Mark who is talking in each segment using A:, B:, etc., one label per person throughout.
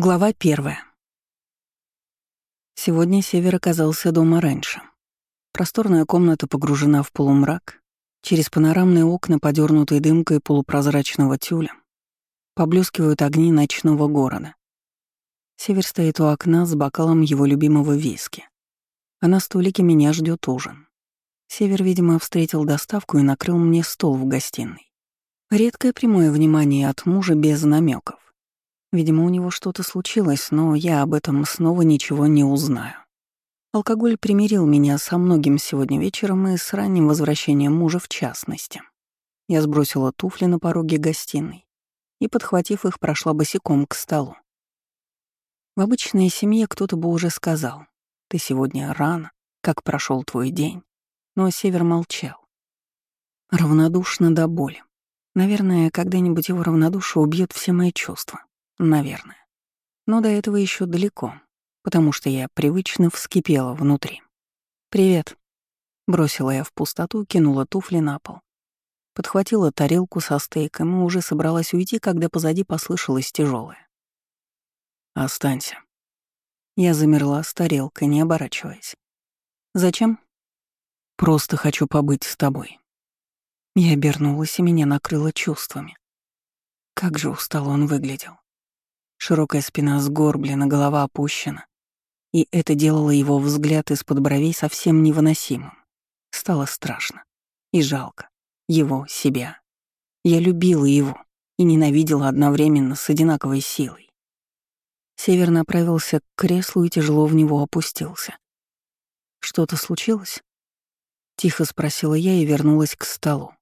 A: Глава первая. Сегодня Север оказался дома раньше. Просторная комната погружена в полумрак. Через панорамные окна, подернутые дымкой полупрозрачного тюля, поблескивают огни ночного города. Север стоит у окна с бокалом его любимого виски. А на столике меня ждет ужин. Север, видимо, встретил доставку и накрыл мне стол в гостиной. Редкое прямое внимание от мужа без намеков. Видимо, у него что-то случилось, но я об этом снова ничего не узнаю. Алкоголь примирил меня со многим сегодня вечером и с ранним возвращением мужа в частности. Я сбросила туфли на пороге гостиной и, подхватив их, прошла босиком к столу. В обычной семье кто-то бы уже сказал, «Ты сегодня рано, как прошел твой день?» Но Север молчал. Равнодушно до боли. Наверное, когда-нибудь его равнодушие убьет все мои чувства. Наверное. Но до этого еще далеко, потому что я привычно вскипела внутри. «Привет», — бросила я в пустоту, кинула туфли на пол. Подхватила тарелку со стейком и уже собралась уйти, когда позади послышалось тяжелое. «Останься». Я замерла с тарелкой, не оборачиваясь. «Зачем?» «Просто хочу побыть с тобой». Я обернулась, и меня накрыло чувствами. Как же устало он выглядел. Широкая спина сгорблена, голова опущена. И это делало его взгляд из-под бровей совсем невыносимым. Стало страшно. И жалко. Его, себя. Я любила его и ненавидела одновременно с одинаковой силой. Север направился к креслу и тяжело в него опустился. «Что-то случилось?» Тихо спросила я и вернулась к столу.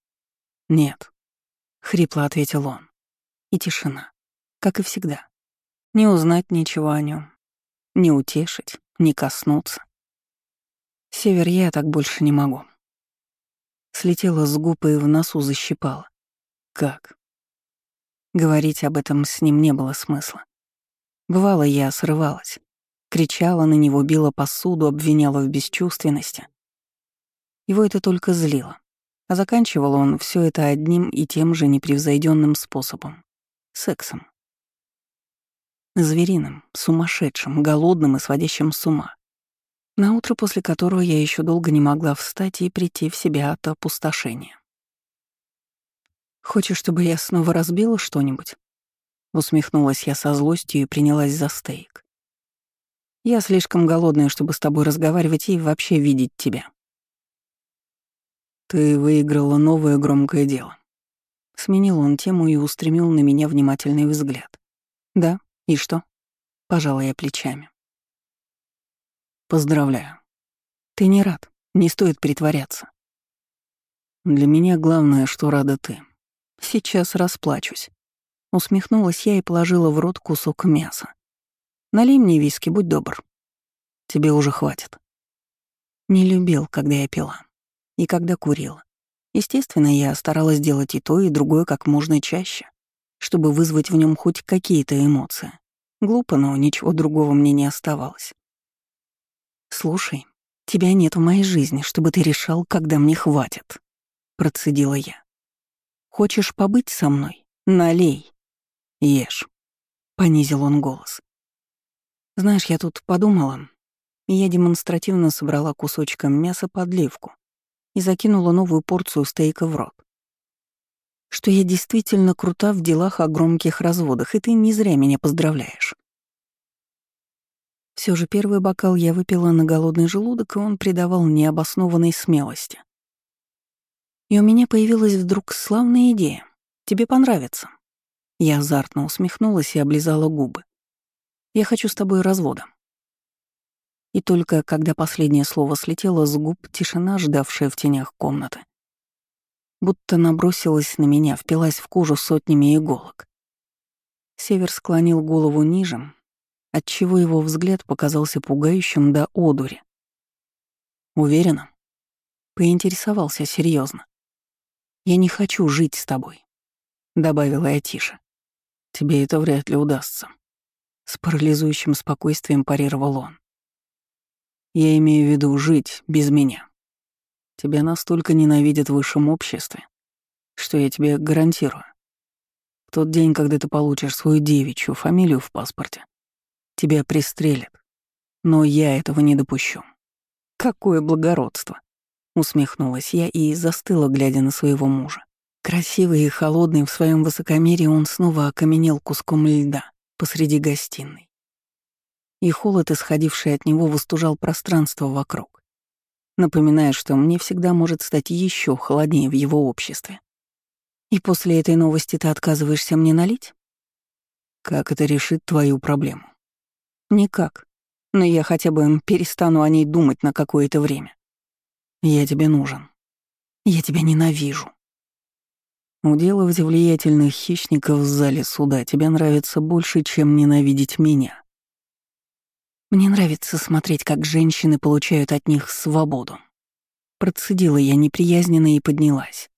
A: «Нет», — хрипло ответил он. И тишина, как и всегда. Не узнать ничего о нем, не утешить, не коснуться. Север, я так больше не могу. Слетела с губ и в носу защипала. Как? Говорить об этом с ним не было смысла. Бывало, я срывалась, кричала на него, била посуду, обвиняла в бесчувственности. Его это только злило. А заканчивал он все это одним и тем же непревзойденным способом — сексом. Звериным, сумасшедшим, голодным и сводящим с ума. На утро после которого я еще долго не могла встать и прийти в себя от опустошения. «Хочешь, чтобы я снова разбила что-нибудь?» Усмехнулась я со злостью и принялась за стейк. «Я слишком голодная, чтобы с тобой разговаривать и вообще видеть тебя». «Ты выиграла новое громкое дело». Сменил он тему и устремил на меня внимательный взгляд. «Да, «И что?» — пожала я плечами. «Поздравляю. Ты не рад, не стоит притворяться. Для меня главное, что рада ты. Сейчас расплачусь». Усмехнулась я и положила в рот кусок мяса. «Налей мне виски, будь добр. Тебе уже хватит». Не любил, когда я пила. И когда курила. Естественно, я старалась делать и то, и другое как можно чаще чтобы вызвать в нем хоть какие-то эмоции. Глупо, но ничего другого мне не оставалось. «Слушай, тебя нет в моей жизни, чтобы ты решал, когда мне хватит», — процедила я. «Хочешь побыть со мной? Налей. Ешь», — понизил он голос. «Знаешь, я тут подумала, и я демонстративно собрала кусочком мяса подливку и закинула новую порцию стейка в рот что я действительно крута в делах о громких разводах, и ты не зря меня поздравляешь. Все же первый бокал я выпила на голодный желудок, и он придавал необоснованной смелости. И у меня появилась вдруг славная идея. Тебе понравится. Я азартно усмехнулась и облизала губы. Я хочу с тобой развода. И только когда последнее слово слетело с губ, тишина, ждавшая в тенях комнаты, будто набросилась на меня, впилась в кожу сотнями иголок. Север склонил голову ниже, отчего его взгляд показался пугающим до одури. Уверена? Поинтересовался серьезно. «Я не хочу жить с тобой», — добавила я тише. «Тебе это вряд ли удастся». С парализующим спокойствием парировал он. «Я имею в виду жить без меня». Тебя настолько ненавидят в высшем обществе, что я тебе гарантирую. В тот день, когда ты получишь свою девичью фамилию в паспорте, тебя пристрелят. Но я этого не допущу. Какое благородство! Усмехнулась я и застыла, глядя на своего мужа. Красивый и холодный в своем высокомерии он снова окаменел куском льда посреди гостиной. И холод, исходивший от него, выстужал пространство вокруг, напоминая, что мне всегда может стать еще холоднее в его обществе. «И после этой новости ты отказываешься мне налить?» «Как это решит твою проблему?» «Никак. Но я хотя бы перестану о ней думать на какое-то время. Я тебе нужен. Я тебя ненавижу». Уделывать влиятельных хищников в зале суда тебе нравится больше, чем ненавидеть меня. Мне нравится смотреть, как женщины получают от них свободу. Процедила я неприязненно и поднялась.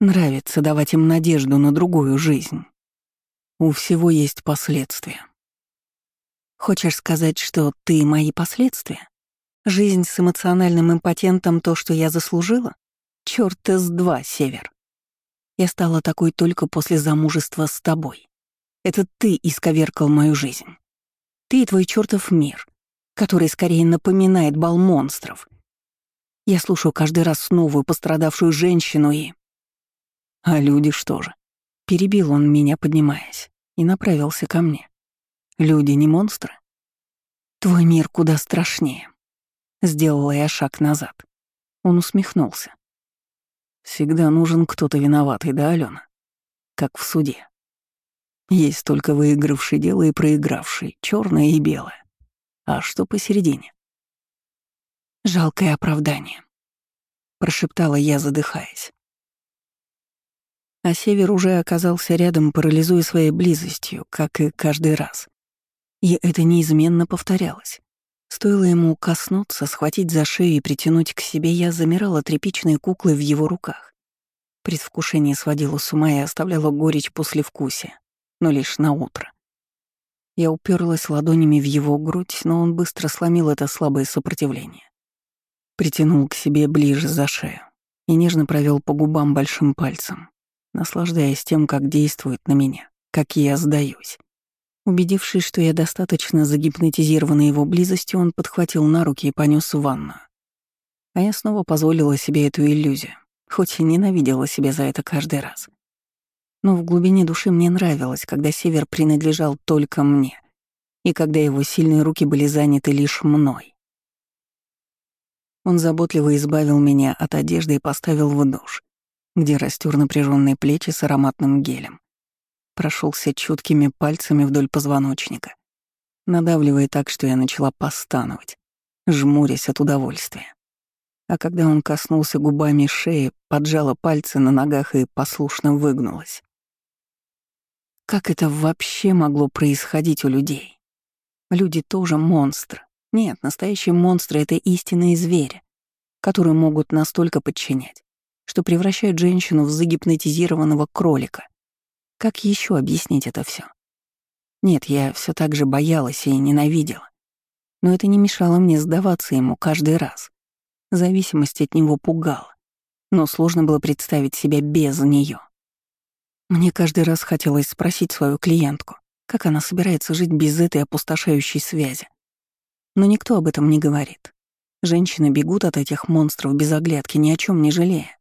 A: Нравится давать им надежду на другую жизнь. У всего есть последствия. Хочешь сказать, что ты мои последствия? Жизнь с эмоциональным импотентом — то, что я заслужила? Чёрт из два, Север. Я стала такой только после замужества с тобой. Это ты исковеркал мою жизнь. Ты и твой чертов мир, который скорее напоминает бал монстров. Я слушаю каждый раз новую пострадавшую женщину и... А люди что же? Перебил он меня, поднимаясь, и направился ко мне. Люди не монстры? Твой мир куда страшнее. Сделала я шаг назад. Он усмехнулся. Всегда нужен кто-то виноватый, да, Алена? Как в суде. Есть только выигравший дело и проигравший, черное и белое. А что посередине? Жалкое оправдание. Прошептала я, задыхаясь. А Север уже оказался рядом, парализуя своей близостью, как и каждый раз. И это неизменно повторялось. Стоило ему коснуться, схватить за шею и притянуть к себе, я замирала тряпичной куклой в его руках. Предвкушение сводило с ума и оставляло горечь после вкусия, но лишь на утро. Я уперлась ладонями в его грудь, но он быстро сломил это слабое сопротивление. Притянул к себе ближе за шею и нежно провел по губам большим пальцем, наслаждаясь тем, как действует на меня, как я сдаюсь. Убедившись, что я достаточно загипнотизирована его близостью, он подхватил на руки и понес в ванну. А я снова позволила себе эту иллюзию, хоть и ненавидела себя за это каждый раз. Но в глубине души мне нравилось, когда Север принадлежал только мне, и когда его сильные руки были заняты лишь мной. Он заботливо избавил меня от одежды и поставил в душ, где растер напряженные плечи с ароматным гелем прошелся чуткими пальцами вдоль позвоночника, надавливая так, что я начала постановать, жмурясь от удовольствия. А когда он коснулся губами шеи, поджала пальцы на ногах и послушно выгнулась. Как это вообще могло происходить у людей? Люди тоже монстры. Нет, настоящие монстры — это истинные звери, которые могут настолько подчинять, что превращают женщину в загипнотизированного кролика. Как еще объяснить это все? Нет, я все так же боялась и ненавидела. Но это не мешало мне сдаваться ему каждый раз. Зависимость от него пугала, но сложно было представить себя без нее. Мне каждый раз хотелось спросить свою клиентку, как она собирается жить без этой опустошающей связи. Но никто об этом не говорит. Женщины бегут от этих монстров без оглядки, ни о чем не жалея.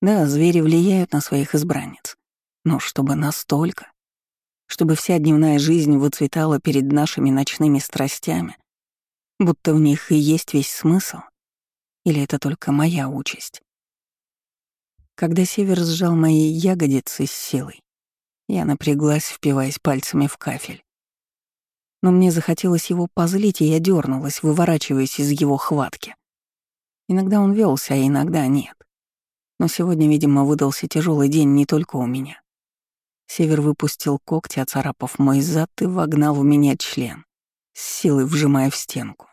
A: Да, звери влияют на своих избранниц. Но чтобы настолько, чтобы вся дневная жизнь выцветала перед нашими ночными страстями, будто в них и есть весь смысл, или это только моя участь? Когда Север сжал мои ягодицы с силой, я напряглась, впиваясь пальцами в кафель. Но мне захотелось его позлить, и я дернулась, выворачиваясь из его хватки. Иногда он велся, а иногда нет. Но сегодня, видимо, выдался тяжелый день не только у меня. Север выпустил когти, оцарапав мой зад и вогнал в меня член, с силой вжимая в стенку.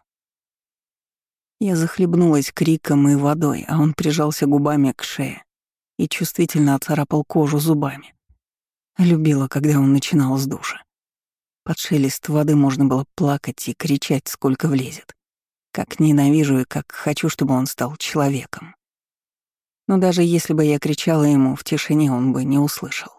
A: Я захлебнулась криком и водой, а он прижался губами к шее и чувствительно оцарапал кожу зубами. Любила, когда он начинал с душа. Под шелест воды можно было плакать и кричать, сколько влезет. Как ненавижу и как хочу, чтобы он стал человеком. Но даже если бы я кричала ему в тишине, он бы не услышал.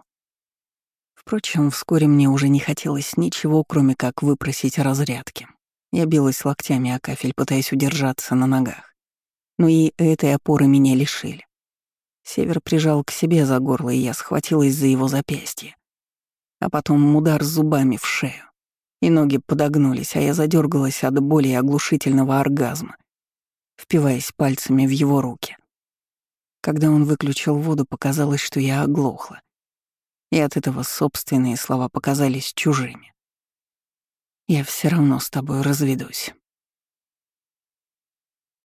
A: Впрочем, вскоре мне уже не хотелось ничего, кроме как выпросить разрядки. Я билась локтями о кафель, пытаясь удержаться на ногах. Но и этой опоры меня лишили. Север прижал к себе за горло, и я схватилась за его запястье. А потом удар зубами в шею. И ноги подогнулись, а я задергалась от боли и оглушительного оргазма, впиваясь пальцами в его руки. Когда он выключил воду, показалось, что я оглохла и от этого собственные слова показались чужими. «Я все равно с тобой разведусь».